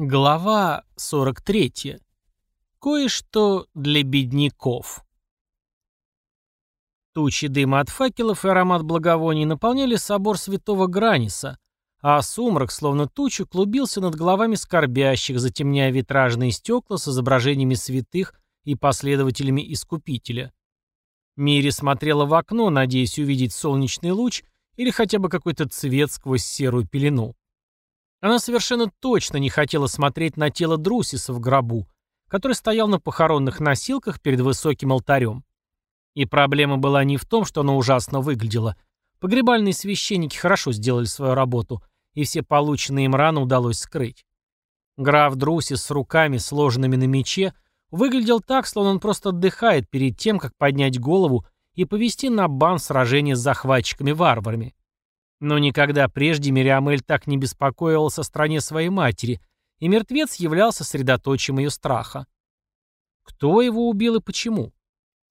Глава 43. Кое-что для бедняков. Тучи дыма от факелов и аромат благовоний наполняли собор святого Граниса, а сумрак, словно тучу, клубился над головами скорбящих, затемняя витражные стекла с изображениями святых и последователями Искупителя. Мири смотрела в окно, надеясь увидеть солнечный луч или хотя бы какой-то цвет сквозь серую пелену. Она совершенно точно не хотела смотреть на тело Друсиса в гробу, который стоял на похоронных носилках перед высоким алтарем. И проблема была не в том, что оно ужасно выглядело. Погребальные священники хорошо сделали свою работу, и все полученные им раны удалось скрыть. Граф Друсис с руками, сложенными на мече, выглядел так, словно он просто отдыхает перед тем, как поднять голову и повести на бан сражение с захватчиками-варварами. Но никогда прежде Мириамель так не беспокоилась о стране своей матери, и мертвец являлся средоточием ее страха. Кто его убил и почему?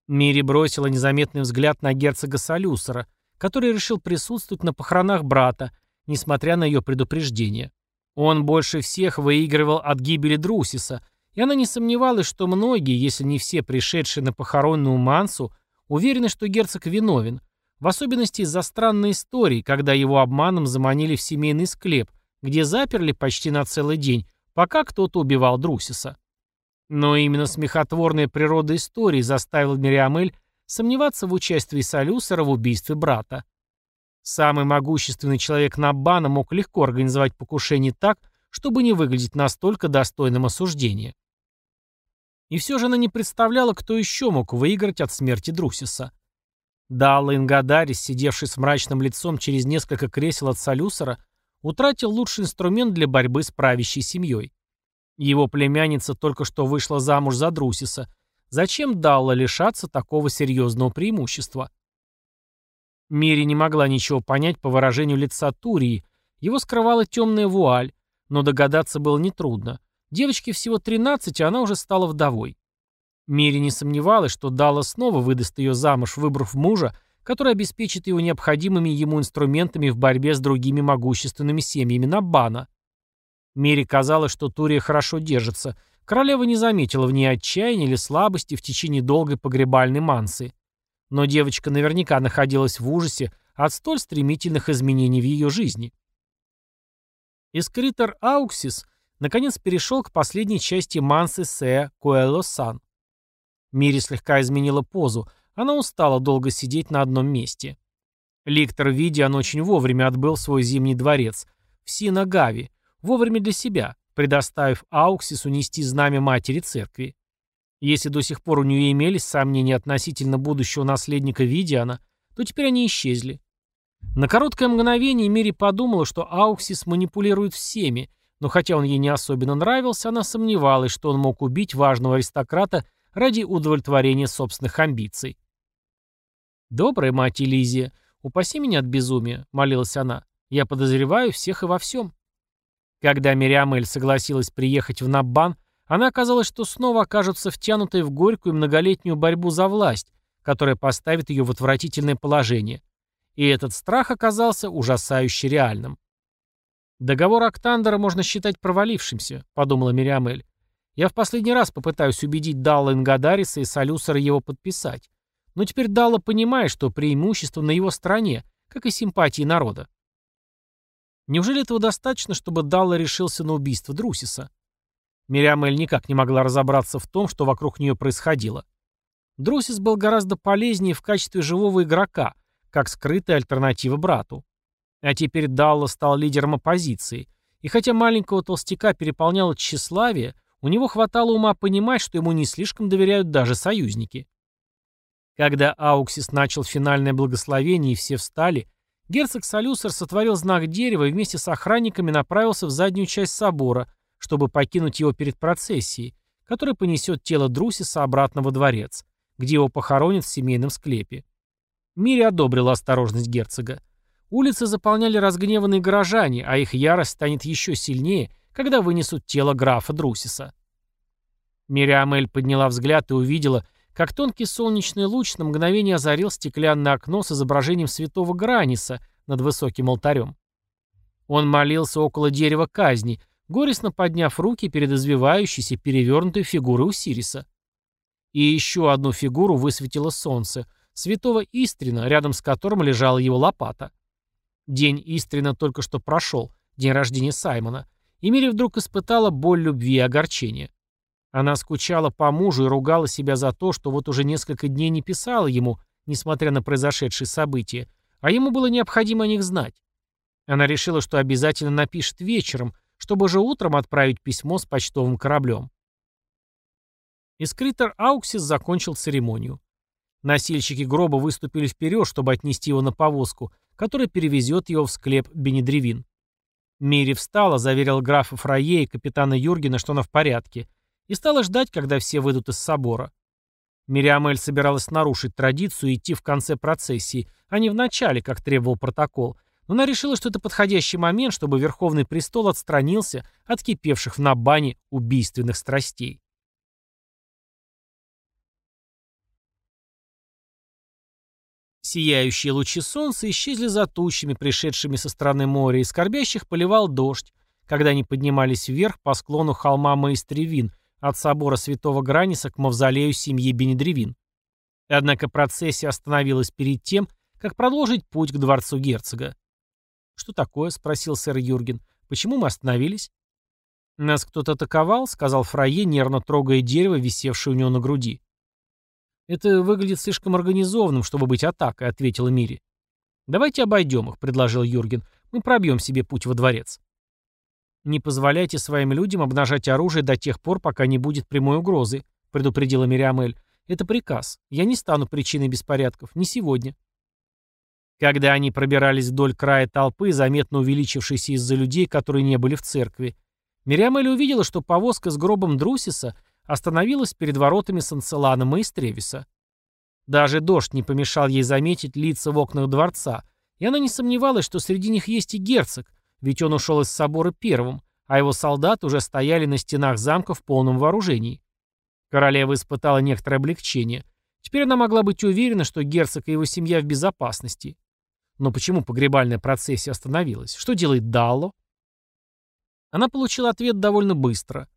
Мири бросила незаметный взгляд на герцога Солюсера, который решил присутствовать на похоронах брата, несмотря на ее предупреждение. Он больше всех выигрывал от гибели Друсиса, и она не сомневалась, что многие, если не все пришедшие на похоронную Мансу, уверены, что герцог виновен, в особенности из-за странной истории, когда его обманом заманили в семейный склеп, где заперли почти на целый день, пока кто-то убивал Друсиса. Но именно смехотворная природа истории заставила Мириамель сомневаться в участии Солюсера в убийстве брата. Самый могущественный человек Наббана мог легко организовать покушение так, чтобы не выглядеть настолько достойным осуждения. И все же она не представляла, кто еще мог выиграть от смерти Друсиса. Далла Ингадарис, сидевший с мрачным лицом через несколько кресел от Солюсера, утратил лучший инструмент для борьбы с правящей семьей. Его племянница только что вышла замуж за Друсиса. Зачем Далла лишаться такого серьезного преимущества? Мири не могла ничего понять по выражению лица Турии. Его скрывала темная вуаль, но догадаться было нетрудно. Девочке всего 13, а она уже стала вдовой. Мири не сомневалась, что Дала снова выдаст ее замуж, выбрав мужа, который обеспечит его необходимыми ему инструментами в борьбе с другими могущественными семьями Набана. Мире казалось, что Турия хорошо держится. Королева не заметила в ней отчаяния или слабости в течение долгой погребальной мансы. Но девочка наверняка находилась в ужасе от столь стремительных изменений в ее жизни. Искритор Ауксис наконец перешел к последней части мансы Сеа Куэлло-Сан. Мири слегка изменила позу. Она устала долго сидеть на одном месте. Ликтор Видиан очень вовремя отбыл свой зимний дворец, в Синагави, вовремя для себя, предоставив Ауксису нести знамя матери церкви. Если до сих пор у нее имелись сомнения относительно будущего наследника Видиана, то теперь они исчезли. На короткое мгновение Мири подумала, что Ауксис манипулирует всеми, но хотя он ей не особенно нравился, она сомневалась, что он мог убить важного аристократа ради удовлетворения собственных амбиций. «Добрая мать Элизия, упаси меня от безумия», — молилась она. «Я подозреваю всех и во всем». Когда Мириамель согласилась приехать в Наббан, она оказалась, что снова окажется втянутой в горькую многолетнюю борьбу за власть, которая поставит ее в отвратительное положение. И этот страх оказался ужасающе реальным. «Договор Актандера можно считать провалившимся», — подумала Мириамель. Я в последний раз попытаюсь убедить Далла Ингадариса и Солюсера его подписать. Но теперь Далла понимает, что преимущество на его стороне, как и симпатии народа. Неужели этого достаточно, чтобы Далла решился на убийство Друсиса? Мириамель никак не могла разобраться в том, что вокруг нее происходило. Друсис был гораздо полезнее в качестве живого игрока, как скрытая альтернатива брату. А теперь Далла стал лидером оппозиции, и хотя маленького толстяка переполняло тщеславие, у него хватало ума понимать, что ему не слишком доверяют даже союзники. Когда Ауксис начал финальное благословение и все встали, герцог Солюсер сотворил знак дерева и вместе с охранниками направился в заднюю часть собора, чтобы покинуть его перед процессией, которая понесет тело Друсиса обратно во дворец, где его похоронят в семейном склепе. Мири одобрила осторожность герцога. Улицы заполняли разгневанные горожане, а их ярость станет еще сильнее, когда вынесут тело графа Друсиса. Мириамель подняла взгляд и увидела, как тонкий солнечный луч на мгновение озарил стеклянное окно с изображением святого Граниса над высоким алтарем. Он молился около дерева казни, горестно подняв руки перед извивающейся перевернутой фигурой Усириса. И еще одну фигуру высветило солнце, святого Истрина, рядом с которым лежала его лопата. День Истрина только что прошел, день рождения Саймона, и Мири вдруг испытала боль любви и огорчения. Она скучала по мужу и ругала себя за то, что вот уже несколько дней не писала ему, несмотря на произошедшие события, а ему было необходимо о них знать. Она решила, что обязательно напишет вечером, чтобы же утром отправить письмо с почтовым кораблем. Искритер Ауксис закончил церемонию. Носильщики гроба выступили вперед, чтобы отнести его на повозку, которая перевезет его в склеп Бенедревин. Мири встала, заверил графа Фрае и капитана Юргена, что она в порядке, и стала ждать, когда все выйдут из собора. Мириамель собиралась нарушить традицию и идти в конце процессии, а не в начале, как требовал протокол, но она решила, что это подходящий момент, чтобы Верховный Престол отстранился от кипевших в Набане убийственных страстей. Сияющие лучи солнца исчезли за тучами, пришедшими со стороны моря, и скорбящих поливал дождь, когда они поднимались вверх по склону холма Маистревин, от собора Святого Граниса к мавзолею семьи Бенедревин. Однако процессия остановилась перед тем, как продолжить путь к дворцу герцога. «Что такое?» — спросил сэр Юрген. «Почему мы остановились?» «Нас кто-то атаковал», — сказал Фрае, нервно трогая дерево, висевшее у него на груди. «Это выглядит слишком организованным, чтобы быть атакой», — ответила Мири. «Давайте обойдем их», — предложил Юрген. «Мы пробьем себе путь во дворец». «Не позволяйте своим людям обнажать оружие до тех пор, пока не будет прямой угрозы», — предупредила Мириамель. «Это приказ. Я не стану причиной беспорядков. Не сегодня». Когда они пробирались вдоль края толпы, заметно увеличившейся из-за людей, которые не были в церкви, Мириамель увидела, что повозка с гробом Друсиса остановилась перед воротами Санцелана и Стревиса. Даже дождь не помешал ей заметить лица в окнах дворца, и она не сомневалась, что среди них есть и герцог, ведь он ушел из собора первым, а его солдаты уже стояли на стенах замка в полном вооружении. Королева испытала некоторое облегчение. Теперь она могла быть уверена, что герцог и его семья в безопасности. Но почему погребальная процессия остановилась? Что делает Далло? Она получила ответ довольно быстро.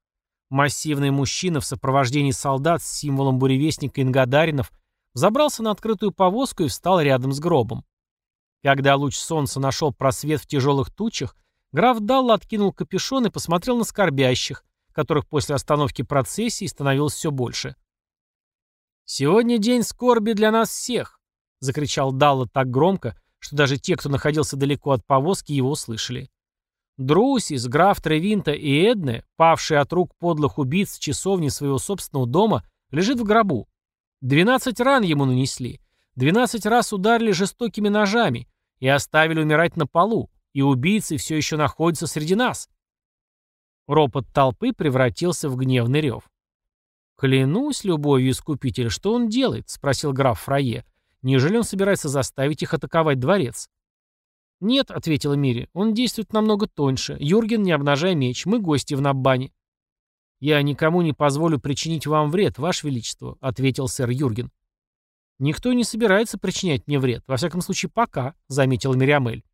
Массивный мужчина в сопровождении солдат с символом буревестника Ингадаринов забрался на открытую повозку и встал рядом с гробом. Когда луч солнца нашел просвет в тяжелых тучах, граф Далла откинул капюшон и посмотрел на скорбящих, которых после остановки процессии становилось все больше. «Сегодня день скорби для нас всех!» — закричал Далла так громко, что даже те, кто находился далеко от повозки, его услышали. Друсис, граф Тревинта и Эдне, павшие от рук подлых убийц в часовне своего собственного дома, лежит в гробу. Двенадцать ран ему нанесли, двенадцать раз ударили жестокими ножами и оставили умирать на полу, и убийцы все еще находятся среди нас. Ропот толпы превратился в гневный рев. «Клянусь любовью искупителя, что он делает?» — спросил граф Фрае. «Неужели он собирается заставить их атаковать дворец?» «Нет», — ответила Мири, — «он действует намного тоньше. Юрген, не обнажай меч, мы гости в Наббане». «Я никому не позволю причинить вам вред, Ваше Величество», — ответил сэр Юрген. «Никто не собирается причинять мне вред, во всяком случае пока», — заметила Мириамель.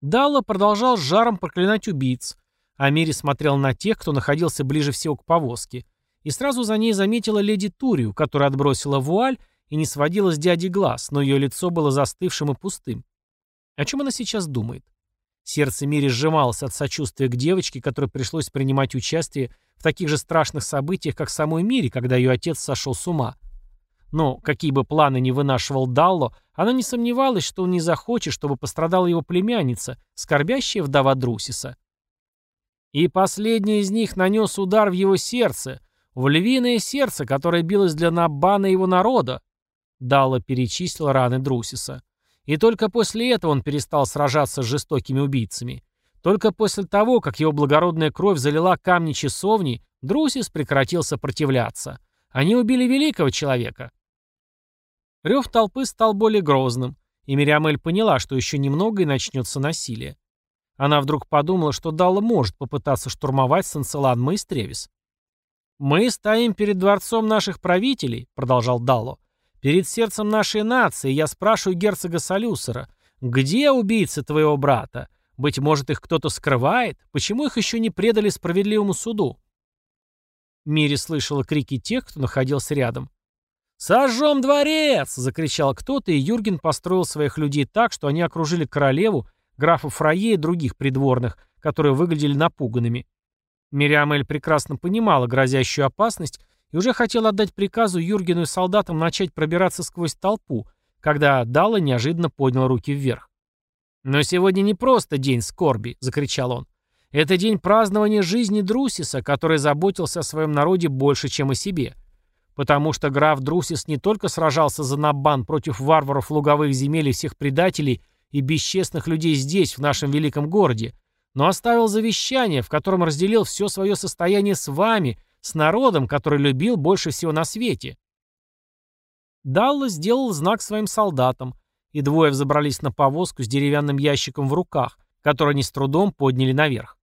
Далла продолжал с жаром проклинать убийц, а Мири смотрел на тех, кто находился ближе всего к повозке, и сразу за ней заметила леди Турию, которая отбросила вуаль и не сводила с дяди глаз, но ее лицо было застывшим и пустым. О чем она сейчас думает? Сердце Мири сжималось от сочувствия к девочке, которой пришлось принимать участие в таких же страшных событиях, как самой Мире, когда ее отец сошел с ума. Но, какие бы планы ни вынашивал Далло, она не сомневалась, что он не захочет, чтобы пострадала его племянница, скорбящая вдова Друсиса. И последний из них нанес удар в его сердце, в львиное сердце, которое билось для Набана его народа. Далло перечислил раны Друсиса. И только после этого он перестал сражаться с жестокими убийцами. Только после того, как его благородная кровь залила камни часовни, Друсис прекратил сопротивляться. Они убили великого человека. Рев толпы стал более грозным, и Мириамель поняла, что еще немного и начнется насилие. Она вдруг подумала, что Далла может попытаться штурмовать Санцелан Маистревис. «Мы стоим перед дворцом наших правителей», — продолжал Далло. Перед сердцем нашей нации я спрашиваю герцога Солюсера, где убийца твоего брата? Быть может, их кто-то скрывает? Почему их еще не предали справедливому суду? Мири слышала крики тех, кто находился рядом. «Сожжем дворец!» — закричал кто-то, и Юрген построил своих людей так, что они окружили королеву, графа Фрае и других придворных, которые выглядели напуганными. Мириамель прекрасно понимала грозящую опасность и уже хотела отдать приказу Юргену и солдатам начать пробираться сквозь толпу, когда Дала неожиданно поднял руки вверх. «Но сегодня не просто день скорби», — закричал он. «Это день празднования жизни Друсиса, который заботился о своем народе больше, чем о себе. Потому что граф Друсис не только сражался за Набан против варваров луговых земель и всех предателей и бесчестных людей здесь, в нашем великом городе, но оставил завещание, в котором разделил все свое состояние с вами, с народом, который любил больше всего на свете. Далла сделал знак своим солдатам, и двое взобрались на повозку с деревянным ящиком в руках, который они с трудом подняли наверх.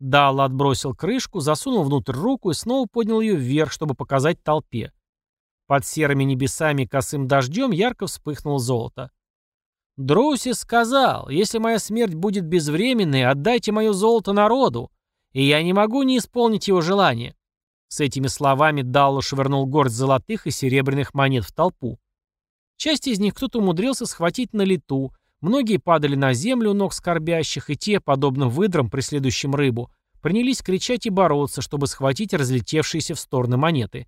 Далла отбросил крышку, засунул внутрь руку и снова поднял ее вверх, чтобы показать толпе. Под серыми небесами косым дождем ярко вспыхнуло золото. Друсис сказал, если моя смерть будет безвременной, отдайте мое золото народу, и я не могу не исполнить его желание. С этими словами Далло швырнул горсть золотых и серебряных монет в толпу. Часть из них кто-то умудрился схватить на лету, многие падали на землю ног скорбящих, и те, подобно выдрам, преследующим рыбу, принялись кричать и бороться, чтобы схватить разлетевшиеся в стороны монеты.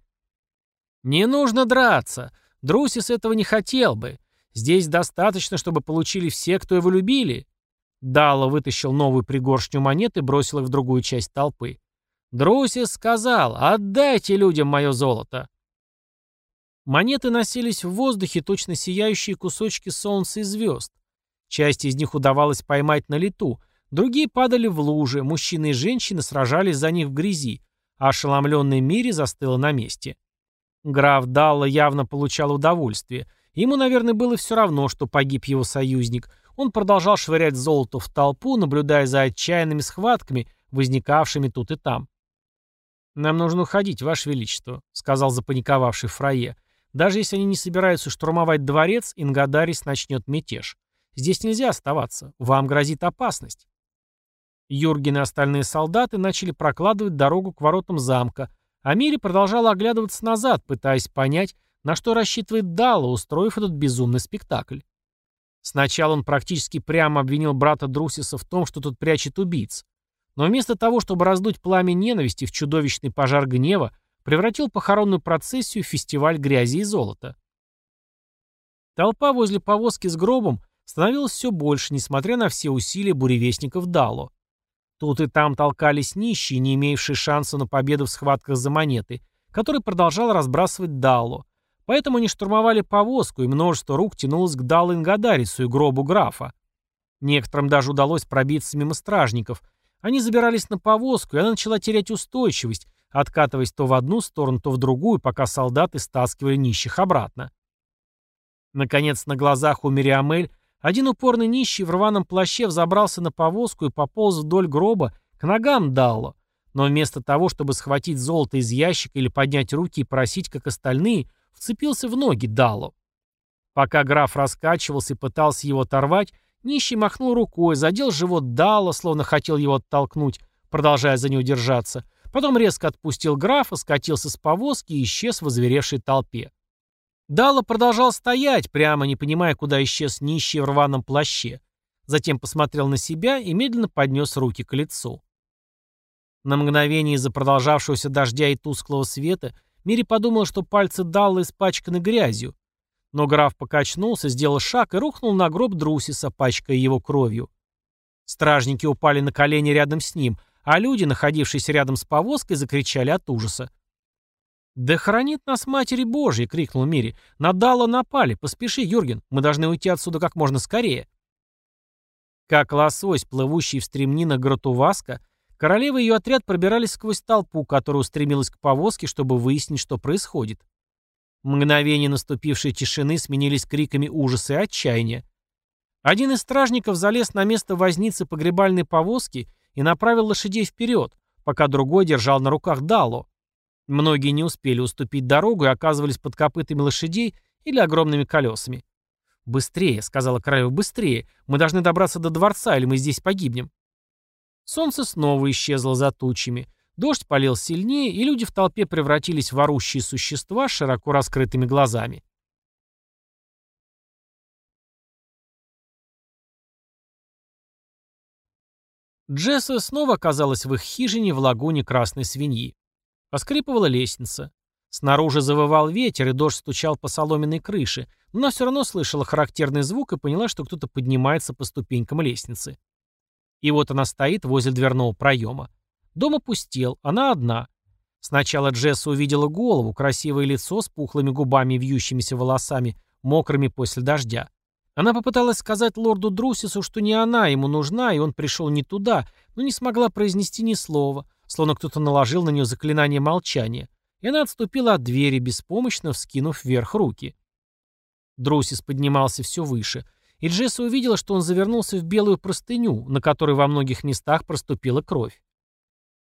«Не нужно драться! Друсис этого не хотел бы. Здесь достаточно, чтобы получили все, кто его любили». Дало вытащил новую пригоршню монет и бросил их в другую часть толпы. Друсис сказал, отдайте людям мое золото. Монеты носились в воздухе, точно сияющие кусочки солнца и звезд. Часть из них удавалось поймать на лету, другие падали в лужи, мужчины и женщины сражались за них в грязи, а ошеломленный Мири застыла на месте. Граф Далла явно получал удовольствие, Ему, наверное, было все равно, что погиб его союзник. Он продолжал швырять золото в толпу, наблюдая за отчаянными схватками, возникавшими тут и там. «Нам нужно уходить, Ваше Величество», — сказал запаниковавший Фрае. «Даже если они не собираются штурмовать дворец, Ингадарис начнет мятеж. Здесь нельзя оставаться. Вам грозит опасность». Юрген и остальные солдаты начали прокладывать дорогу к воротам замка, а Мири продолжала оглядываться назад, пытаясь понять, на что рассчитывает Дало, устроив этот безумный спектакль? Сначала он практически прямо обвинил брата Друсиса в том, что тот прячет убийц. Но вместо того, чтобы раздуть пламя ненависти в чудовищный пожар гнева, превратил похоронную процессию в фестиваль грязи и золота. Толпа возле повозки с гробом становилась все больше, несмотря на все усилия буревестников Дало. Тут и там толкались нищие, не имеющие шанса на победу в схватках за монеты, который продолжал разбрасывать Далло, Поэтому они штурмовали повозку, и множество рук тянулось к Даллингадарису и гробу графа. Некоторым даже удалось пробиться мимо стражников. Они забирались на повозку, и она начала терять устойчивость, откатываясь то в одну сторону, то в другую, пока солдаты стаскивали нищих обратно. Наконец, на глазах у Мириамель один упорный нищий в рваном плаще взобрался на повозку и пополз вдоль гроба к ногам Далло. Но вместо того, чтобы схватить золото из ящика или поднять руки и просить, как остальные, вцепился в ноги Далу. Пока граф раскачивался и пытался его оторвать, нищий махнул рукой, задел живот Дала, словно хотел его оттолкнуть, продолжая за него держаться. Потом резко отпустил графа, скатился с повозки и исчез в озверевшей толпе. Дала продолжал стоять, прямо не понимая, куда исчез нищий в рваном плаще. Затем посмотрел на себя и медленно поднес руки к лицу. На мгновение из-за продолжавшегося дождя и тусклого света Мири подумал, что пальцы Далла испачканы грязью. Но граф покачнулся, сделал шаг и рухнул на гроб Друсиса, пачкая его кровью. Стражники упали на колени рядом с ним, а люди, находившиеся рядом с повозкой, закричали от ужаса. «Да хранит нас Матери Божья!» — крикнул Мири. «На Далла напали! Поспеши, Юрген! Мы должны уйти отсюда как можно скорее!» Как лосось, плывущий в стремнинах Гратуваска, Королева и ее отряд пробирались сквозь толпу, которая устремилась к повозке, чтобы выяснить, что происходит. Мгновения наступившей тишины сменились криками ужаса и отчаяния. Один из стражников залез на место возницы погребальной повозки и направил лошадей вперед, пока другой держал на руках Дало. Многие не успели уступить дорогу и оказывались под копытами лошадей или огромными колесами. «Быстрее», — сказала королева, — «быстрее. Мы должны добраться до дворца, или мы здесь погибнем». Солнце снова исчезло за тучами. Дождь полил сильнее, и люди в толпе превратились в орущие существа с широко раскрытыми глазами. Джесса снова оказалась в их хижине в лагуне красной свиньи. Поскрипывала лестница. Снаружи завывал ветер, и дождь стучал по соломенной крыше, но все равно слышала характерный звук и поняла, что кто-то поднимается по ступенькам лестницы. И вот она стоит возле дверного проема. Дом опустел, она одна. Сначала Джесса увидела голову, красивое лицо с пухлыми губами и вьющимися волосами, мокрыми после дождя. Она попыталась сказать лорду Друсису, что не она ему нужна, и он пришел не туда, но не смогла произнести ни слова, словно кто-то наложил на нее заклинание молчания, и она отступила от двери, беспомощно вскинув вверх руки. Друсис поднимался все выше, и Джесса увидела, что он завернулся в белую простыню, на которой во многих местах проступила кровь.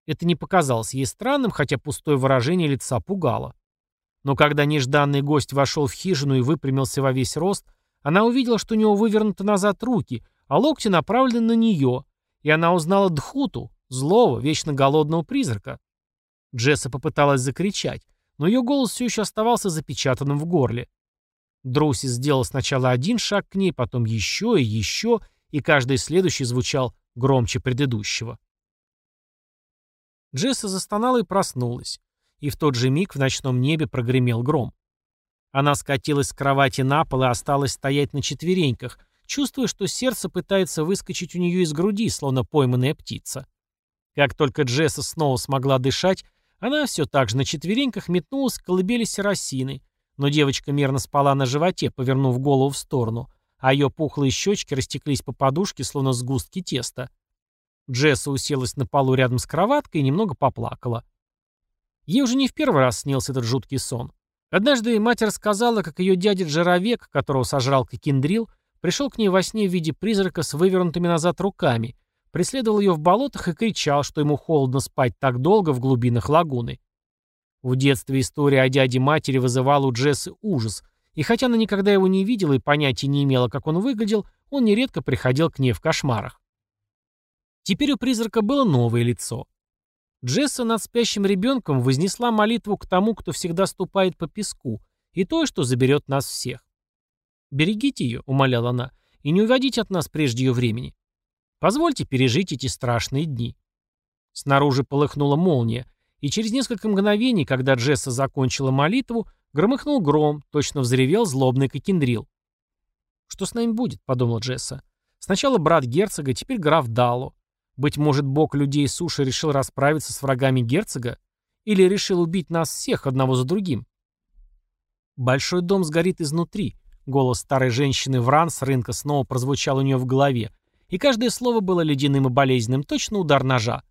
Это не показалось ей странным, хотя пустое выражение лица пугало. Но когда нежданный гость вошел в хижину и выпрямился во весь рост, она увидела, что у него вывернуты назад руки, а локти направлены на нее, и она узнала Дхуту, злого, вечно голодного призрака. Джесса попыталась закричать, но ее голос все еще оставался запечатанным в горле. Друси сделал сначала один шаг к ней, потом еще и еще, и каждый следующий звучал громче предыдущего. Джесса застонала и проснулась, и в тот же миг в ночном небе прогремел гром. Она скатилась с кровати на пол и осталась стоять на четвереньках, чувствуя, что сердце пытается выскочить у нее из груди, словно пойманная птица. Как только Джесса снова смогла дышать, она все так же на четвереньках метнулась к колыбели Серосины, но девочка мерно спала на животе, повернув голову в сторону, а ее пухлые щечки растеклись по подушке, словно сгустки теста. Джесса уселась на полу рядом с кроваткой и немного поплакала. Ей уже не в первый раз снился этот жуткий сон. Однажды мать рассказала, как ее дядя Джаровек, которого сожрал Кокендрил, пришел к ней во сне в виде призрака с вывернутыми назад руками, преследовал ее в болотах и кричал, что ему холодно спать так долго в глубинах лагуны. В детстве история о дяде-матери вызывала у Джессы ужас, и хотя она никогда его не видела и понятия не имела, как он выглядел, он нередко приходил к ней в кошмарах. Теперь у призрака было новое лицо. Джесса над спящим ребенком вознесла молитву к тому, кто всегда ступает по песку, и то, что заберет нас всех. «Берегите ее», — умоляла она, — «и не уводите от нас прежде ее времени. Позвольте пережить эти страшные дни». Снаружи полыхнула молния, и через несколько мгновений, когда Джесса закончила молитву, громыхнул гром, точно взревел злобный кокендрил. «Что с нами будет?» — подумал Джесса. «Сначала брат герцога, теперь граф Дало. Быть может, бог людей суши решил расправиться с врагами герцога? Или решил убить нас всех одного за другим? Большой дом сгорит изнутри. Голос старой женщины Вран с рынка снова прозвучал у нее в голове, и каждое слово было ледяным и болезненным, точно удар ножа.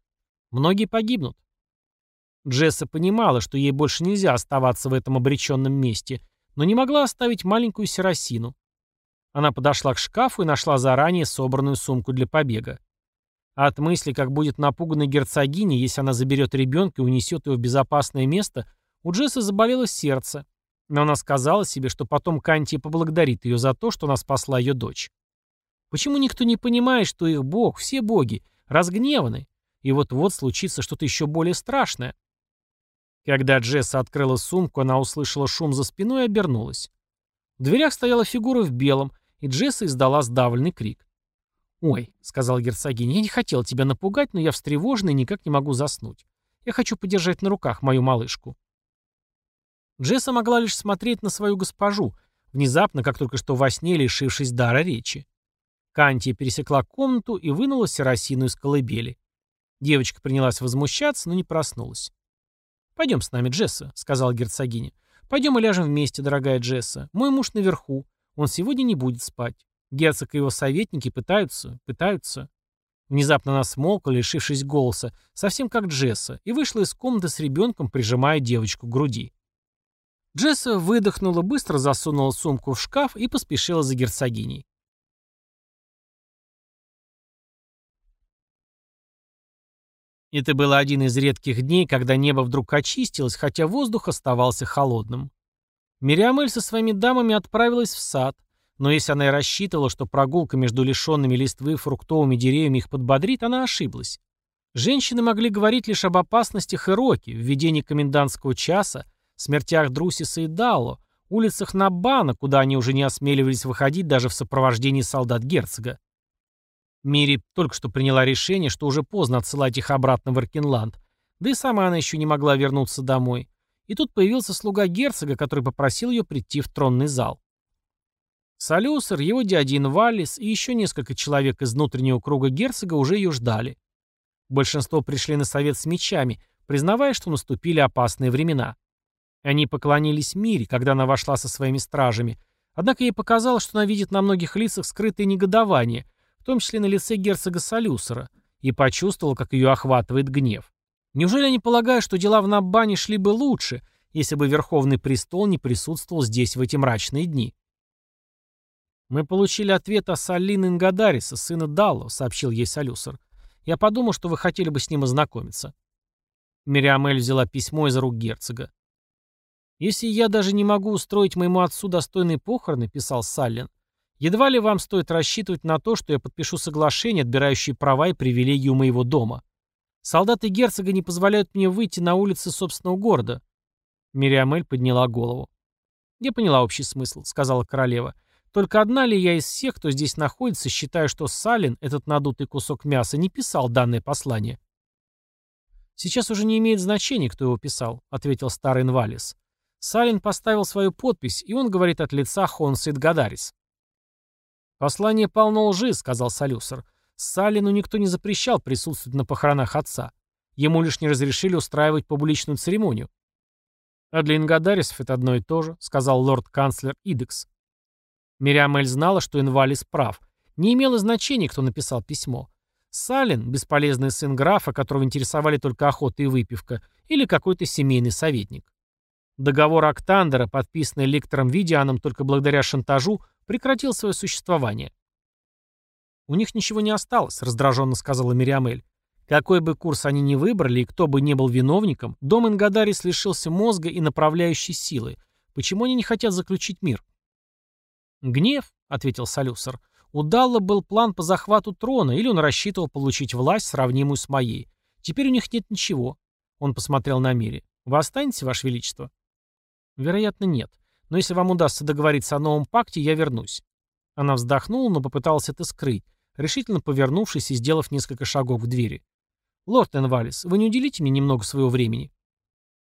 Многие погибнут. Джесса понимала, что ей больше нельзя оставаться в этом обреченном месте, но не могла оставить маленькую серосину. Она подошла к шкафу и нашла заранее собранную сумку для побега. А от мысли, как будет напугана герцогиня, если она заберет ребенка и унесет его в безопасное место, у Джесса заболело сердце. Но она сказала себе, что потом Канти поблагодарит ее за то, что она спасла ее дочь. Почему никто не понимает, что их бог, все боги, разгневаны, и вот-вот случится что-то еще более страшное? Когда Джесса открыла сумку, она услышала шум за спиной и обернулась. В дверях стояла фигура в белом, и Джесса издала сдавленный крик. «Ой», — сказал герцогиня, — «я не хотел тебя напугать, но я встревожен и никак не могу заснуть. Я хочу подержать на руках мою малышку». Джесса могла лишь смотреть на свою госпожу, внезапно, как только что во сне, лишившись дара речи. Кантия пересекла комнату и вынула серосину из колыбели. Девочка принялась возмущаться, но не проснулась. «Пойдем с нами, Джесса», — сказала герцогиня. «Пойдем и ляжем вместе, дорогая Джесса. Мой муж наверху. Он сегодня не будет спать. Герцог и его советники пытаются, пытаются. Внезапно она смолкла, лишившись голоса, совсем как Джесса, и вышла из комнаты с ребенком, прижимая девочку к груди. Джесса выдохнула, быстро засунула сумку в шкаф и поспешила за герцогиней. Это был один из редких дней, когда небо вдруг очистилось, хотя воздух оставался холодным. Мириамель со своими дамами отправилась в сад, Но если она и рассчитывала, что прогулка между лишенными листвы фруктовыми деревьями их подбодрит, она ошиблась. Женщины могли говорить лишь об опасностях Ироки, введении комендантского часа, смертях Друсиса и Далло, улицах Набана, куда они уже не осмеливались выходить даже в сопровождении солдат герцога. Мири только что приняла решение, что уже поздно отсылать их обратно в Аркинланд, да и сама она еще не могла вернуться домой. И тут появился слуга герцога, который попросил ее прийти в тронный зал. Солюсер, его дядя Инвалис и еще несколько человек из внутреннего круга герцога уже ее ждали. Большинство пришли на совет с мечами, признавая, что наступили опасные времена. Они поклонились Мире, когда она вошла со своими стражами, однако ей показалось, что она видит на многих лицах скрытое негодование, в том числе на лице герцога Солюсера, и почувствовала, как ее охватывает гнев. Неужели они полагают, что дела в Наббане шли бы лучше, если бы Верховный Престол не присутствовал здесь в эти мрачные дни? «Мы получили ответ о Саллин Ингадариса, сына Далло», — сообщил ей Солюсер. «Я подумал, что вы хотели бы с ним ознакомиться». Мириамель взяла письмо из рук герцога. «Если я даже не могу устроить моему отцу достойные похороны», — писал Саллин, «едва ли вам стоит рассчитывать на то, что я подпишу соглашение, отбирающее права и привилегии у моего дома. Солдаты герцога не позволяют мне выйти на улицы собственного города». Мириамель подняла голову. «Я поняла общий смысл», — сказала королева. Только одна ли я из всех, кто здесь находится, считаю, что Салин, этот надутый кусок мяса, не писал данное послание? «Сейчас уже не имеет значения, кто его писал», — ответил старый Инвалис. Салин поставил свою подпись, и он говорит от лица Хонсид Гадарис. «Послание полно лжи», — сказал Салюсер. Салину никто не запрещал присутствовать на похоронах отца. Ему лишь не разрешили устраивать публичную церемонию. «А для Ингадарисов это одно и то же», — сказал лорд-канцлер Идекс. Мириамель знала, что Инвалис прав. Не имело значения, кто написал письмо. Салин, бесполезный сын графа, которого интересовали только охота и выпивка, или какой-то семейный советник. Договор Октандера, подписанный лектором Видианом только благодаря шантажу, прекратил свое существование. «У них ничего не осталось», — раздраженно сказала Мириамель. «Какой бы курс они ни выбрали и кто бы не был виновником, дом Ингадарис лишился мозга и направляющей силы. Почему они не хотят заключить мир?» «Гнев», — ответил Солюсер. «У Далла был план по захвату трона, или он рассчитывал получить власть, сравнимую с моей. Теперь у них нет ничего». Он посмотрел на Мире. «Вы останетесь, Ваше Величество?» «Вероятно, нет. Но если вам удастся договориться о новом пакте, я вернусь». Она вздохнула, но попыталась это скрыть, решительно повернувшись и сделав несколько шагов к двери. «Лорд Энвалис, вы не уделите мне немного своего времени?»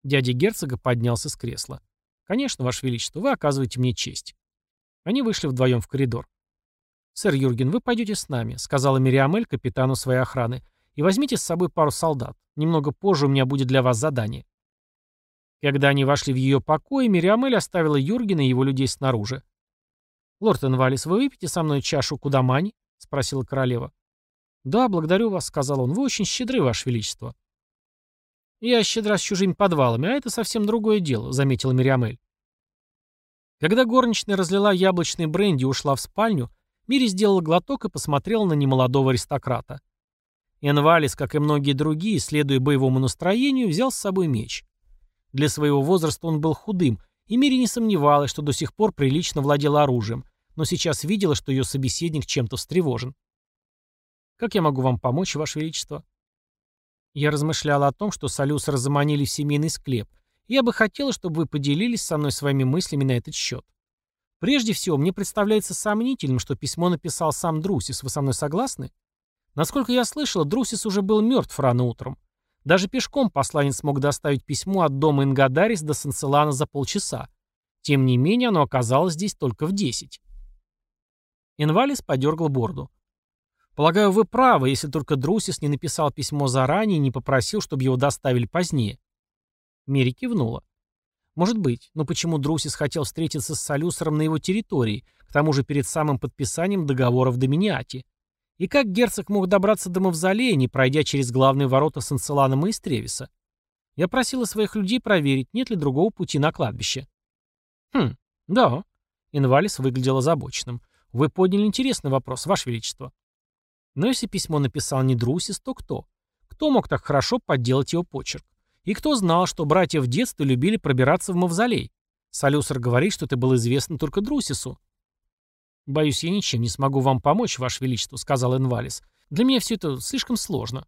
Дядя герцога поднялся с кресла. «Конечно, Ваше Величество, вы оказываете мне честь». Они вышли вдвоем в коридор. «Сэр Юрген, вы пойдете с нами», — сказала Мириамель капитану своей охраны, «и возьмите с собой пару солдат. Немного позже у меня будет для вас задание». Когда они вошли в ее покой, Мириамель оставила Юргена и его людей снаружи. «Лорд Энвалис, вы выпьете со мной чашу кудамани?» — спросила королева. «Да, благодарю вас», — сказал он. «Вы очень щедры, ваше величество». «Я щедра с чужими подвалами, а это совсем другое дело», — заметила Мириамель. Когда горничная разлила яблочный бренди и ушла в спальню, Мири сделала глоток и посмотрела на немолодого аристократа. Энвалис, как и многие другие, следуя боевому настроению, взял с собой меч. Для своего возраста он был худым, и Мири не сомневалась, что до сих пор прилично владел оружием, но сейчас видела, что ее собеседник чем-то встревожен. «Как я могу вам помочь, Ваше Величество?» Я размышляла о том, что Солюс разманили в семейный склеп, я бы хотела, чтобы вы поделились со мной своими мыслями на этот счет. Прежде всего, мне представляется сомнительным, что письмо написал сам Друсис. Вы со мной согласны? Насколько я слышала, Друсис уже был мертв рано утром. Даже пешком посланец смог доставить письмо от дома Ингадарис до Санцелана за полчаса. Тем не менее, оно оказалось здесь только в десять. Инвалис подергал борду. «Полагаю, вы правы, если только Друсис не написал письмо заранее и не попросил, чтобы его доставили позднее. Мери кивнула. Может быть, но почему Друсис хотел встретиться с Солюсером на его территории, к тому же перед самым подписанием договора в Доминиате? И как герцог мог добраться до Мавзолея, не пройдя через главные ворота с и Истревиса? Я просила своих людей проверить, нет ли другого пути на кладбище. Хм, да. Инвалис выглядел озабоченным. Вы подняли интересный вопрос, Ваше Величество. Но если письмо написал не Друсис, то кто? Кто мог так хорошо подделать его почерк? И кто знал, что братья в детстве любили пробираться в мавзолей? Солюсер говорит, что это было известно только Друсису. «Боюсь, я ничем не смогу вам помочь, Ваше Величество», — сказал Энвалис. «Для меня все это слишком сложно».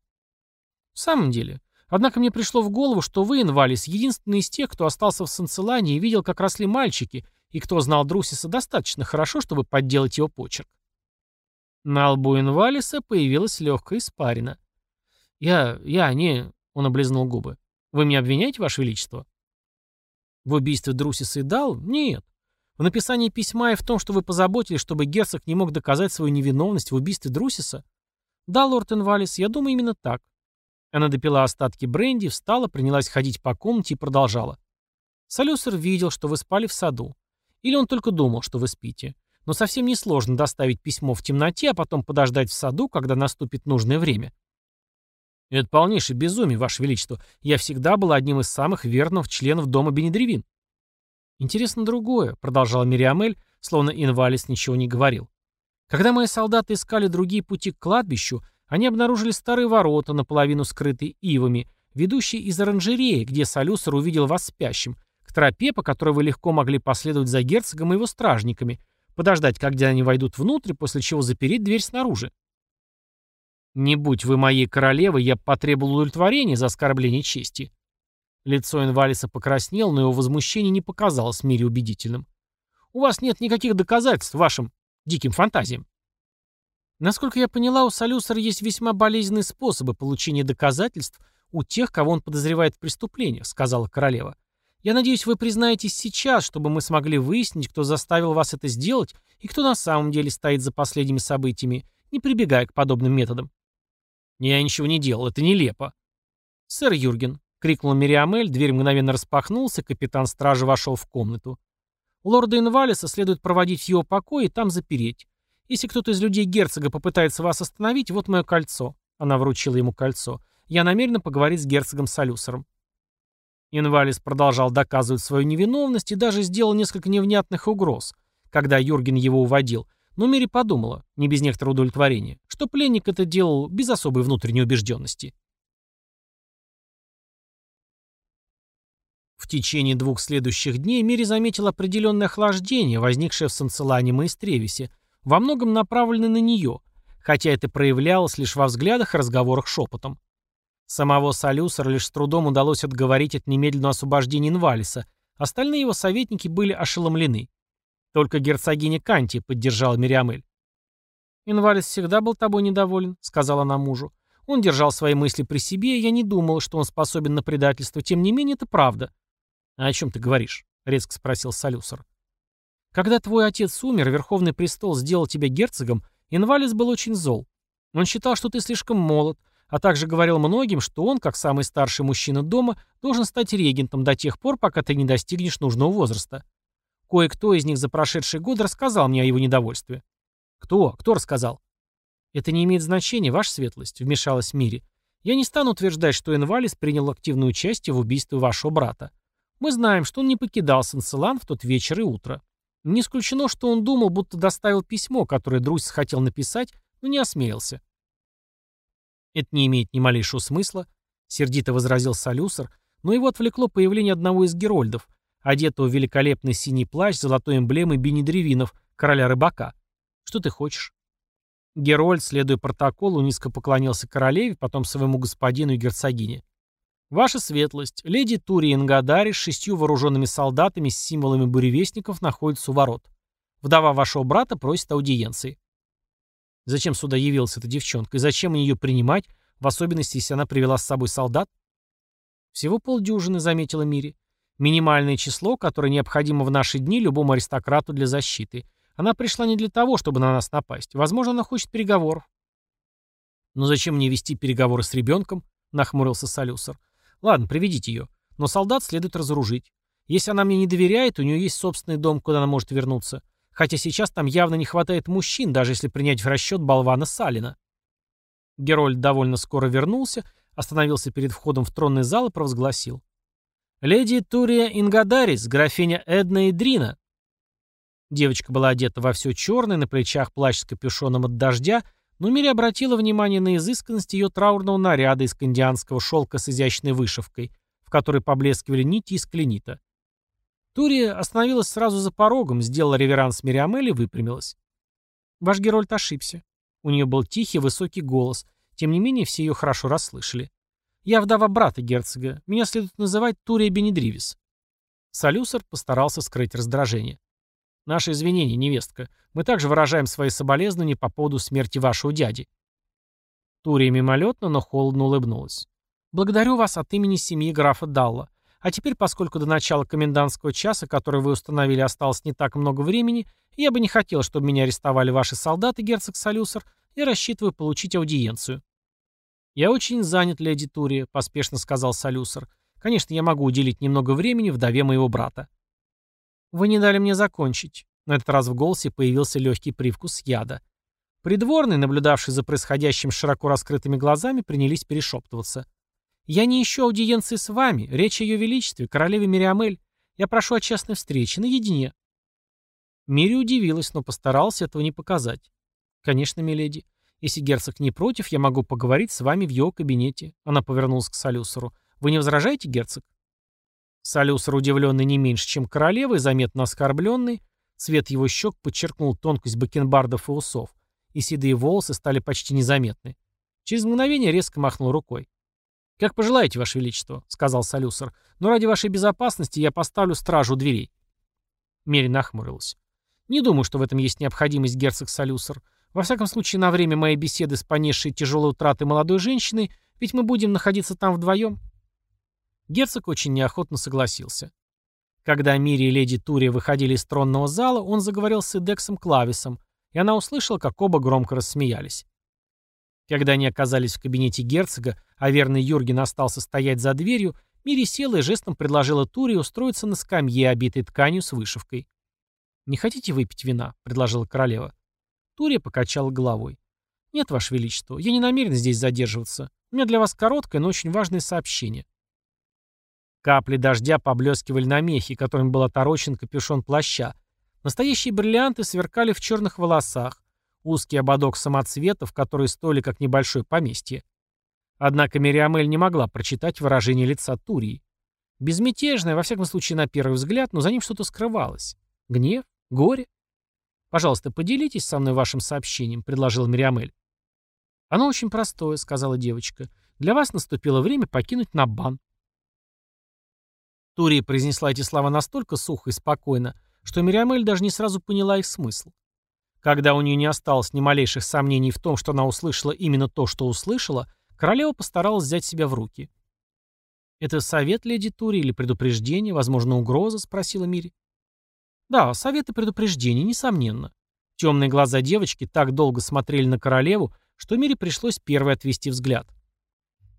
«В самом деле. Однако мне пришло в голову, что вы, Энвалис, единственный из тех, кто остался в Санцелане и видел, как росли мальчики, и кто знал Друсиса достаточно хорошо, чтобы подделать его почерк». На лбу Инвалиса появилась легкая испарина. «Я... я не...» — он облизнул губы. «Вы меня обвиняете, Ваше Величество?» «В убийстве Друсиса и Дал? Нет. В написании письма и в том, что вы позаботились, чтобы герцог не мог доказать свою невиновность в убийстве Друсиса? Да, лорд Инвалис, я думаю именно так. Она допила остатки бренди, встала, принялась ходить по комнате и продолжала. Солюсер видел, что вы спали в саду. Или он только думал, что вы спите. Но совсем несложно доставить письмо в темноте, а потом подождать в саду, когда наступит нужное время. Это полнейшее безумие, Ваше Величество. Я всегда был одним из самых верных членов дома Бенедревин. Интересно другое, продолжала Мириамель, словно инвалис ничего не говорил. Когда мои солдаты искали другие пути к кладбищу, они обнаружили старые ворота, наполовину скрытые ивами, ведущие из оранжереи, где Солюсер увидел вас спящим, к тропе, по которой вы легко могли последовать за герцогом и его стражниками, подождать, когда они войдут внутрь, после чего запереть дверь снаружи. Не будь вы моей королевой, я потребовал удовлетворения за оскорбление чести. Лицо Инвалиса покраснело, но его возмущение не показалось Мире убедительным. У вас нет никаких доказательств вашим диким фантазиям. Насколько я поняла, у Солюсера есть весьма болезненные способы получения доказательств у тех, кого он подозревает в преступлениях, сказала королева. Я надеюсь, вы признаетесь сейчас, чтобы мы смогли выяснить, кто заставил вас это сделать и кто на самом деле стоит за последними событиями, не прибегая к подобным методам. «Я ничего не делал, это нелепо». «Сэр Юрген», — крикнул Мириамель, дверь мгновенно распахнулась, и капитан стражи вошел в комнату. «Лорда Инвалиса следует проводить в его покой и там запереть. Если кто-то из людей герцога попытается вас остановить, вот мое кольцо». Она вручила ему кольцо. «Я намерена поговорить с герцогом Салюсером». Инвалис продолжал доказывать свою невиновность и даже сделал несколько невнятных угроз, когда Юрген его уводил — но Мири подумала, не без некоторого удовлетворения, что пленник это делал без особой внутренней убежденности. В течение двух следующих дней Мири заметил определенное охлаждение, возникшее в Санцелане Маистревисе, во многом направленное на нее, хотя это проявлялось лишь во взглядах и разговорах шепотом. Самого Солюсера лишь с трудом удалось отговорить от немедленного освобождения Инвалиса, остальные его советники были ошеломлены. Только герцогиня Канти поддержала Мириамель. «Инвалис всегда был тобой недоволен», — сказала она мужу. Он держал свои мысли при себе, и я не думал, что он способен на предательство. Тем не менее, это правда. «А о чем ты говоришь?» — резко спросил Солюсер. «Когда твой отец умер, Верховный престол сделал тебя герцогом, Инвалис был очень зол. Он считал, что ты слишком молод, а также говорил многим, что он, как самый старший мужчина дома, должен стать регентом до тех пор, пока ты не достигнешь нужного возраста. Кое-кто из них за прошедший год рассказал мне о его недовольстве. Кто? Кто рассказал? Это не имеет значения, ваша светлость, вмешалась Мири. Я не стану утверждать, что Энвалис принял активное участие в убийстве вашего брата. Мы знаем, что он не покидал Санселан в тот вечер и утро. Не исключено, что он думал, будто доставил письмо, которое Друзь хотел написать, но не осмелился. Это не имеет ни малейшего смысла, сердито возразил Солюсер, но его отвлекло появление одного из герольдов, одетого в великолепный синий плащ с золотой эмблемой Бенедревинов, короля рыбака. Что ты хочешь? Герольд, следуя протоколу, низко поклонился королеве, потом своему господину и герцогине. «Ваша светлость, леди Тури Ингадари с шестью вооруженными солдатами с символами буревестников находится у ворот. Вдова вашего брата просит аудиенции». Зачем сюда явилась эта девчонка, и зачем ее принимать, в особенности, если она привела с собой солдат? Всего полдюжины, заметила Мири. Минимальное число, которое необходимо в наши дни любому аристократу для защиты. Она пришла не для того, чтобы на нас напасть. Возможно, она хочет переговоров. «Но зачем мне вести переговоры с ребенком?» — нахмурился Солюсер. «Ладно, приведите ее. Но солдат следует разоружить. Если она мне не доверяет, у нее есть собственный дом, куда она может вернуться. Хотя сейчас там явно не хватает мужчин, даже если принять в расчет болвана Салина». Герольд довольно скоро вернулся, остановился перед входом в тронный зал и провозгласил. «Леди Турия Ингадарис, графиня Эдна Идрина». Девочка была одета во все черное, на плечах плащ с капюшоном от дождя, но Мири обратила внимание на изысканность ее траурного наряда из кандианского шелка с изящной вышивкой, в которой поблескивали нити из клинита. Турия остановилась сразу за порогом, сделала реверанс Мириамель и выпрямилась. Ваш Герольд ошибся. У нее был тихий, высокий голос. Тем не менее, все ее хорошо расслышали. Я вдова брата герцога. Меня следует называть Турия Бенедривис. Солюсар постарался скрыть раздражение. Наши извинения, невестка. Мы также выражаем свои соболезнования по поводу смерти вашего дяди. Турия мимолетно, но холодно улыбнулась. Благодарю вас от имени семьи графа Далла. А теперь, поскольку до начала комендантского часа, который вы установили, осталось не так много времени, я бы не хотел, чтобы меня арестовали ваши солдаты, герцог Солюсар, и рассчитываю получить аудиенцию. «Я очень занят, леди Турия», — поспешно сказал Солюсар. «Конечно, я могу уделить немного времени вдове моего брата». «Вы не дали мне закончить». На этот раз в голосе появился легкий привкус яда. Придворные, наблюдавшие за происходящим широко раскрытыми глазами, принялись перешептываться. «Я не ищу аудиенции с вами. Речь о ее величестве, королеве Мириамель. Я прошу о частной встрече, наедине». Мири удивилась, но постарался этого не показать. «Конечно, миледи. Если герцог не против, я могу поговорить с вами в его кабинете». Она повернулась к Солюсору. «Вы не возражаете, герцог?» Солюсор, удивленный не меньше, чем королева, и заметно оскорбленный, цвет его щек подчеркнул тонкость бакенбардов и усов, и седые волосы стали почти незаметны. Через мгновение резко махнул рукой. «Как пожелаете, Ваше Величество», — сказал Солюсор, «но ради вашей безопасности я поставлю стражу дверей». Мерри нахмурилась. «Не думаю, что в этом есть необходимость, герцог Солюсор. Во всяком случае, на время моей беседы с понесшей тяжелой утратой молодой женщиной, ведь мы будем находиться там вдвоем». Герцог очень неохотно согласился. Когда Мири и леди Турия выходили из тронного зала, он заговорил с Эдексом Клависом, и она услышала, как оба громко рассмеялись. Когда они оказались в кабинете герцога, а верный Юрген остался стоять за дверью, Мири села и жестом предложила Турии устроиться на скамье, обитой тканью с вышивкой. «Не хотите выпить вина?» — предложила королева. Турия покачала головой. «Нет, Ваше Величество, я не намерен здесь задерживаться. У меня для вас короткое, но очень важное сообщение». Капли дождя поблескивали на мехе, которым был оторочен капюшон плаща. Настоящие бриллианты сверкали в черных волосах. Узкий ободок самоцветов, которые стоили как небольшое поместье. Однако Мириамель не могла прочитать выражение лица Турии. Безмятежное, во всяком случае, на первый взгляд, но за ним что-то скрывалось. Гнев? Горе? «Пожалуйста, поделитесь со мной вашим сообщением», — предложил Мириамель. «Оно очень простое», — сказала девочка. «Для вас наступило время покинуть Набан». Турия произнесла эти слова настолько сухо и спокойно, что Мириамель даже не сразу поняла их смысл. Когда у нее не осталось ни малейших сомнений в том, что она услышала именно то, что услышала, королева постаралась взять себя в руки. «Это совет, леди Тури, или предупреждение, возможно, угроза?» — спросила Мири. Да, советы предупреждения, несомненно. Темные глаза девочки так долго смотрели на королеву, что Мире пришлось первой отвести взгляд.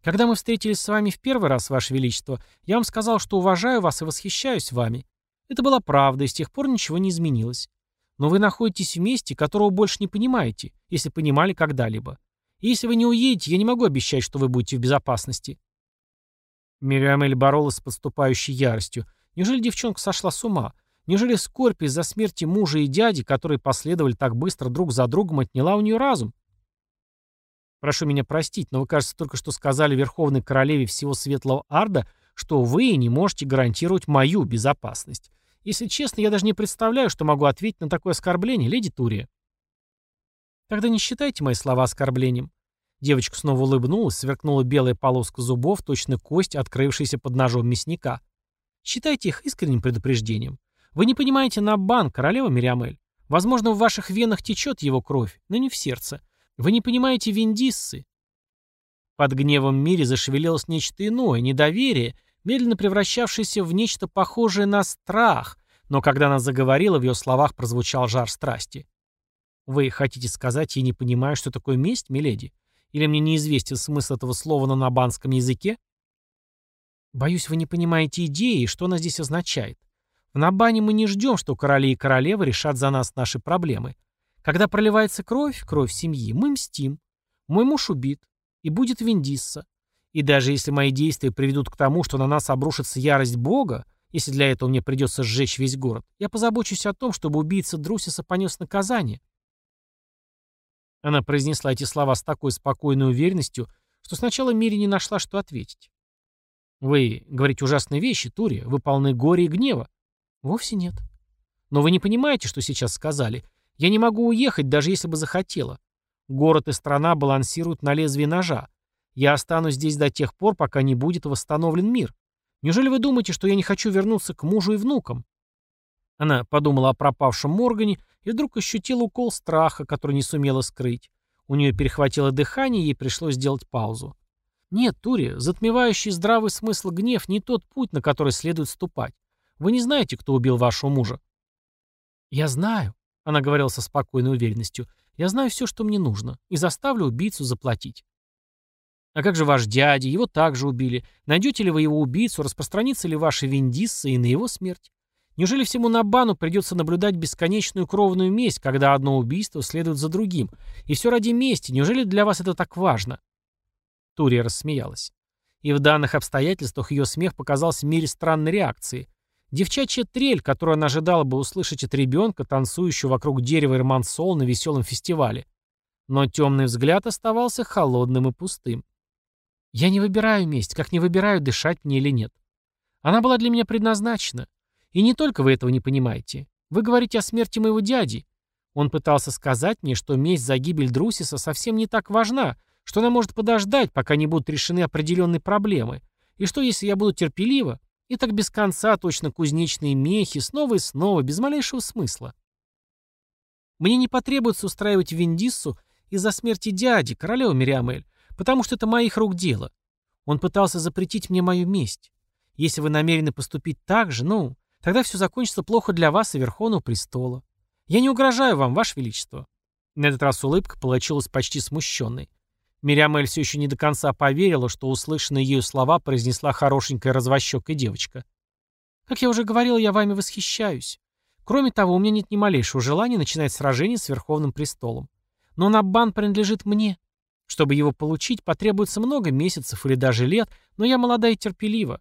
Когда мы встретились с вами в первый раз, Ваше Величество, я вам сказал, что уважаю вас и восхищаюсь вами. Это была правда, и с тех пор ничего не изменилось. Но вы находитесь в месте, которого больше не понимаете, если понимали когда-либо. И если вы не уедете, я не могу обещать, что вы будете в безопасности. Мириамель боролась с подступающей яростью. Неужели девчонка сошла с ума? Неужели скорбь из-за смерти мужа и дяди, которые последовали так быстро друг за другом, отняла у нее разум? Прошу меня простить, но вы, кажется, только что сказали Верховной Королеве всего Светлого Арда, что вы не можете гарантировать мою безопасность. Если честно, я даже не представляю, что могу ответить на такое оскорбление, леди Турия. Тогда не считайте мои слова оскорблением. Девочка снова улыбнулась, сверкнула белая полоска зубов, точно кость, открывшаяся под ножом мясника. Считайте их искренним предупреждением. Вы не понимаете Наббан, королева Мириамель. Возможно, в ваших венах течет его кровь, но не в сердце. Вы не понимаете Виндиссы. Под гневом мире зашевелилось нечто иное, недоверие, медленно превращавшееся в нечто похожее на страх, но когда она заговорила, в ее словах прозвучал жар страсти. «Вы хотите сказать, я не понимаю, что такое месть, миледи? Или мне неизвестен смысл этого слова на набанском языке?» «Боюсь, вы не понимаете идеи, что она здесь означает. В Набане мы не ждем, что короли и королевы решат за нас наши проблемы. Когда проливается кровь, кровь семьи, мы мстим. Мой муж убит, и будет Виндисса. И даже если мои действия приведут к тому, что на нас обрушится ярость Бога, если для этого мне придется сжечь весь город, я позабочусь о том, чтобы убийца Друсиса понес наказание. Она произнесла эти слова с такой спокойной уверенностью, что сначала Мири не нашла, что ответить. «Вы говорите ужасные вещи, Тури, вы полны горя и гнева. Вовсе нет. Но вы не понимаете, что сейчас сказали. Я не могу уехать, даже если бы захотела. Город и страна балансируют на лезвии ножа. Я останусь здесь до тех пор, пока не будет восстановлен мир. Неужели вы думаете, что я не хочу вернуться к мужу и внукам?» Она подумала о пропавшем Моргане и вдруг ощутила укол страха, который не сумела скрыть. У нее перехватило дыхание, и ей пришлось сделать паузу. «Нет, Тури, затмевающий здравый смысл гнев не тот путь, на который следует ступать. Вы не знаете, кто убил вашего мужа». «Я знаю», — она говорила со спокойной уверенностью, «я знаю все, что мне нужно, и заставлю убийцу заплатить». А как же ваш дядя? Его также убили. Найдете ли вы его убийцу? Распространится ли ваша виндисса и на его смерть? Неужели всему Набану придется наблюдать бесконечную кровную месть, когда одно убийство следует за другим? И все ради мести. Неужели для вас это так важно?» Турия рассмеялась. И в данных обстоятельствах ее смех показался в мире странной реакции. Девчачья трель, которую она ожидала бы услышать от ребенка, танцующего вокруг дерева Ирмансол на веселом фестивале. Но темный взгляд оставался холодным и пустым. Я не выбираю месть, как не выбираю, дышать мне или нет. Она была для меня предназначена. И не только вы этого не понимаете. Вы говорите о смерти моего дяди. Он пытался сказать мне, что месть за гибель Друсиса совсем не так важна, что она может подождать, пока не будут решены определенные проблемы, и что если я буду терпелива, и так без конца точно кузнечные мехи, снова и снова, без малейшего смысла. Мне не потребуется устраивать Виндиссу из-за смерти дяди, королева Мириамель, Потому что это моих рук дело. Он пытался запретить мне мою месть. Если вы намерены поступить так же, ну, тогда все закончится плохо для вас и Верховного престола. Я не угрожаю вам, Ваше Величество». На этот раз улыбка получилась почти смущенной. Мириамель все еще не до конца поверила, что услышанные ею слова произнесла хорошенькая развощекая девочка. «Как я уже говорила, я вами восхищаюсь. Кроме того, у меня нет ни малейшего желания начинать сражение с Верховным престолом. Но Наббан принадлежит мне, чтобы его получить, потребуется много месяцев или даже лет, но я молода и терпелива.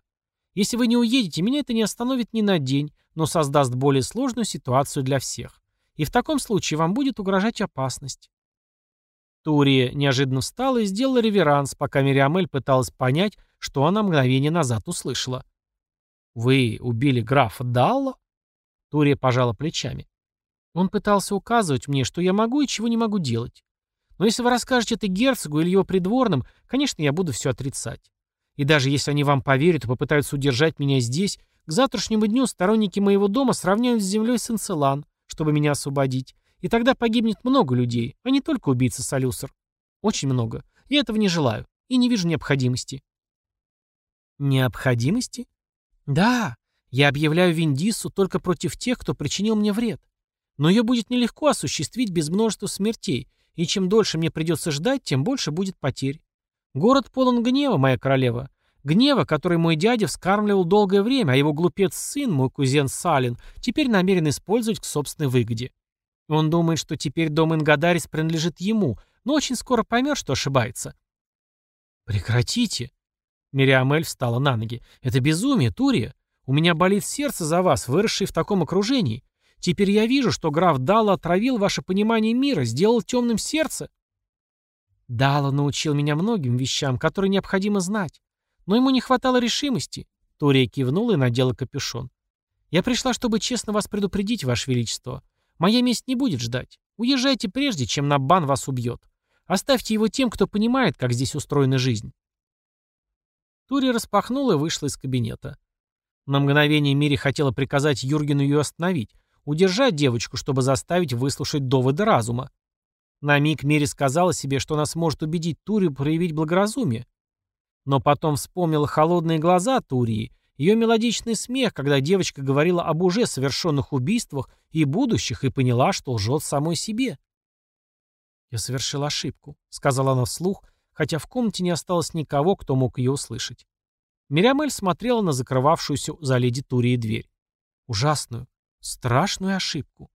Если вы не уедете, меня это не остановит ни на день, но создаст более сложную ситуацию для всех. И в таком случае вам будет угрожать опасность. Турия неожиданно встала и сделала реверанс, пока Мириамель пыталась понять, что она мгновение назад услышала. «Вы убили графа Далла?» Турия пожала плечами. Он пытался указывать мне, что я могу и чего не могу делать. Но если вы расскажете это герцогу или его придворным, конечно, я буду все отрицать. И даже если они вам поверят и попытаются удержать меня здесь, к завтрашнему дню сторонники моего дома сравняют с землей Сенцелан, чтобы меня освободить. И тогда погибнет много людей, а не только убийца Солюсер. Очень много. Я этого не желаю. И не вижу необходимости. Необходимости? Да. Я объявляю Виндису только против тех, кто причинил мне вред. Но ее будет нелегко осуществить без множества смертей, и чем дольше мне придется ждать, тем больше будет потерь. Город полон гнева, моя королева. Гнева, который мой дядя вскармливал долгое время, а его глупец-сын, мой кузен Салин, теперь намерен использовать к собственной выгоде. Он думает, что теперь дом Ингадарис принадлежит ему, но очень скоро поймет, что ошибается. «Прекратите!» Мириамель встала на ноги. «Это безумие, Турия. У меня болит сердце за вас, выросший в таком окружении. Теперь я вижу, что граф Дала отравил ваше понимание мира, сделал темным сердце. Дала научил меня многим вещам, которые необходимо знать. Но ему не хватало решимости. Тория кивнула и надела капюшон. Я пришла, чтобы честно вас предупредить, ваше величество. Моя месть не будет ждать. Уезжайте прежде, чем Набан вас убьет. Оставьте его тем, кто понимает, как здесь устроена жизнь. Тури распахнула и вышла из кабинета. На мгновение Мири хотела приказать Юргену ее остановить, Удержать девочку, чтобы заставить выслушать доводы разума. На миг Мири сказала себе, что она сможет убедить Турию проявить благоразумие. Но потом вспомнила холодные глаза Турии, ее мелодичный смех, когда девочка говорила об уже совершенных убийствах и будущих, и поняла, что лжет самой себе. «Я совершила ошибку», — сказала она вслух, хотя в комнате не осталось никого, кто мог ее услышать. Мириамель смотрела на закрывавшуюся за леди Турии дверь. Ужасную, Страшную ошибку.